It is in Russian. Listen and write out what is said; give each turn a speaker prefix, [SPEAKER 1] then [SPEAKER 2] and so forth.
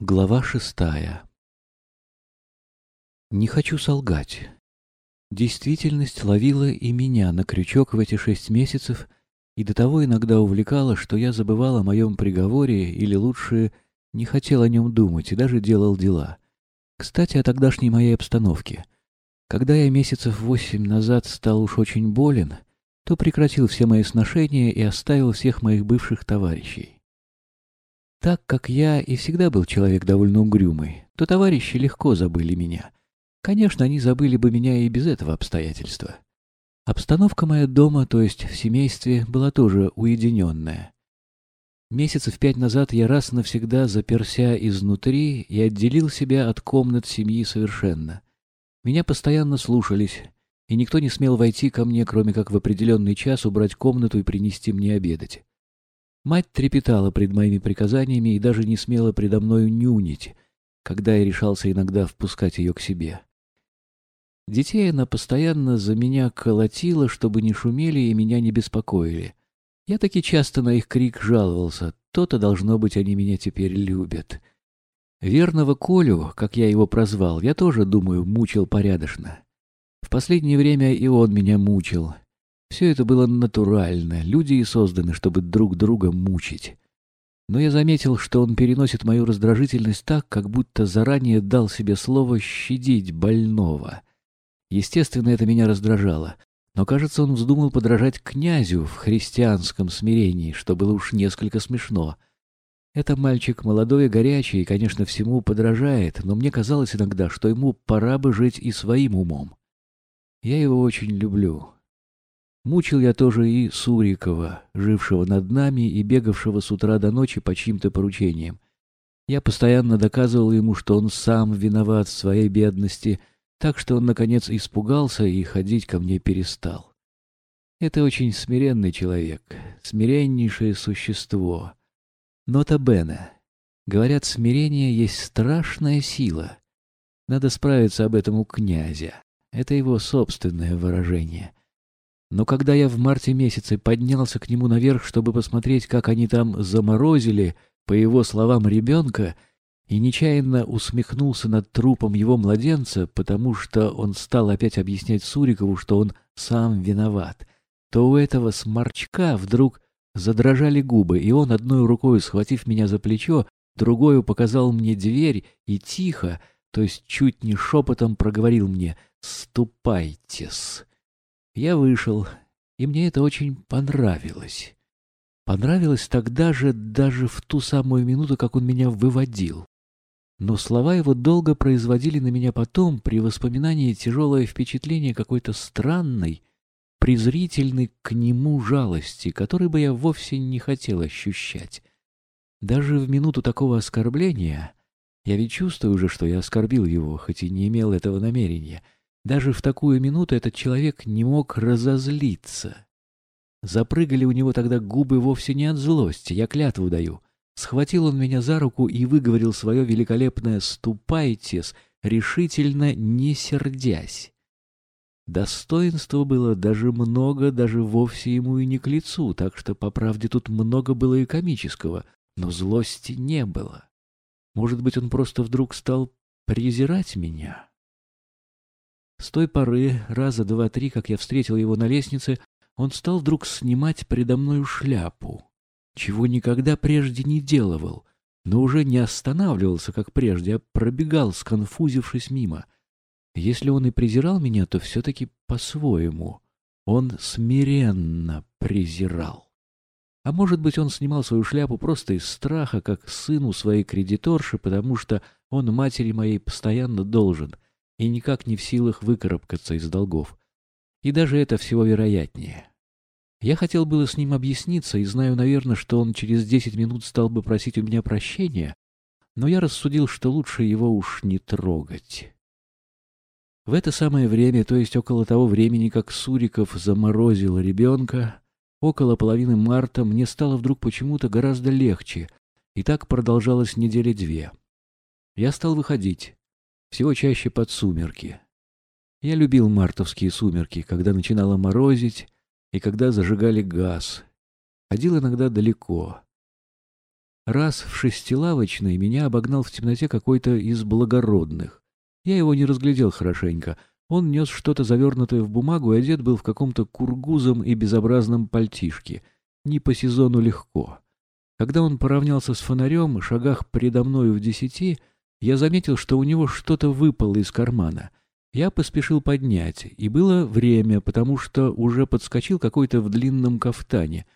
[SPEAKER 1] Глава шестая Не хочу солгать. Действительность ловила и меня на крючок в эти шесть месяцев и до того иногда увлекала, что я забывал о моем приговоре или лучше не хотел о нем думать и даже делал дела. Кстати, о тогдашней моей обстановке. Когда я месяцев восемь назад стал уж очень болен, то прекратил все мои сношения и оставил всех моих бывших товарищей. Так как я и всегда был человек довольно угрюмый, то товарищи легко забыли меня. Конечно, они забыли бы меня и без этого обстоятельства. Обстановка моя дома, то есть в семействе, была тоже уединенная. Месяцев пять назад я раз навсегда заперся изнутри и отделил себя от комнат семьи совершенно. Меня постоянно слушались, и никто не смел войти ко мне, кроме как в определенный час убрать комнату и принести мне обедать. Мать трепетала пред моими приказаниями и даже не смела предо мною нюнить, когда я решался иногда впускать ее к себе. Детей она постоянно за меня колотила, чтобы не шумели и меня не беспокоили. Я таки часто на их крик жаловался. То-то, должно быть, они меня теперь любят. Верного Колю, как я его прозвал, я тоже, думаю, мучил порядочно. В последнее время и он меня мучил. Все это было натурально, люди и созданы, чтобы друг друга мучить. Но я заметил, что он переносит мою раздражительность так, как будто заранее дал себе слово щадить больного. Естественно, это меня раздражало. Но, кажется, он вздумал подражать князю в христианском смирении, что было уж несколько смешно. Это мальчик молодой и горячий, и, конечно, всему подражает, но мне казалось иногда, что ему пора бы жить и своим умом. Я его очень люблю. Мучил я тоже и Сурикова, жившего над нами и бегавшего с утра до ночи по чьим-то поручениям. Я постоянно доказывал ему, что он сам виноват в своей бедности — так что он, наконец, испугался и ходить ко мне перестал. Это очень смиренный человек, смиреннейшее существо. Нота Бена. Говорят, смирение есть страшная сила. Надо справиться об этом у князя. Это его собственное выражение. Но когда я в марте месяце поднялся к нему наверх, чтобы посмотреть, как они там заморозили, по его словам, ребенка, и нечаянно усмехнулся над трупом его младенца, потому что он стал опять объяснять Сурикову, что он сам виноват, то у этого сморчка вдруг задрожали губы, и он, одной рукой схватив меня за плечо, другой показал мне дверь и тихо, то есть чуть не шепотом проговорил мне «Ступайтесь». Я вышел, и мне это очень понравилось. Понравилось тогда же, даже в ту самую минуту, как он меня выводил. Но слова его долго производили на меня потом, при воспоминании тяжелое впечатление какой-то странной, презрительной к нему жалости, которой бы я вовсе не хотел ощущать. Даже в минуту такого оскорбления, я ведь чувствую уже, что я оскорбил его, хоть и не имел этого намерения, даже в такую минуту этот человек не мог разозлиться. Запрыгали у него тогда губы вовсе не от злости, я клятву даю — Схватил он меня за руку и выговорил свое великолепное «ступайтесь», решительно не сердясь. Достоинства было даже много, даже вовсе ему и не к лицу, так что, по правде, тут много было и комического, но злости не было. Может быть, он просто вдруг стал презирать меня? С той поры, раза два-три, как я встретил его на лестнице, он стал вдруг снимать предо мною шляпу чего никогда прежде не делал, но уже не останавливался, как прежде, а пробегал, сконфузившись мимо. Если он и презирал меня, то все-таки по-своему. Он смиренно презирал. А может быть, он снимал свою шляпу просто из страха, как сыну своей кредиторши, потому что он матери моей постоянно должен и никак не в силах выкарабкаться из долгов. И даже это всего вероятнее. Я хотел было с ним объясниться и знаю, наверное, что он через десять минут стал бы просить у меня прощения, но я рассудил, что лучше его уж не трогать. В это самое время, то есть около того времени, как Суриков заморозил ребенка, около половины марта мне стало вдруг почему-то гораздо легче, и так продолжалось недели две. Я стал выходить, всего чаще под сумерки. Я любил мартовские сумерки, когда начинало морозить, и когда зажигали газ. Ходил иногда далеко. Раз в шестилавочной меня обогнал в темноте какой-то из благородных. Я его не разглядел хорошенько. Он нес что-то завернутое в бумагу и одет был в каком-то кургузом и безобразном пальтишке. Не по сезону легко. Когда он поравнялся с фонарем, шагах предо мною в десяти, я заметил, что у него что-то выпало из кармана. Я поспешил поднять, и было время, потому что уже подскочил какой-то в длинном кафтане.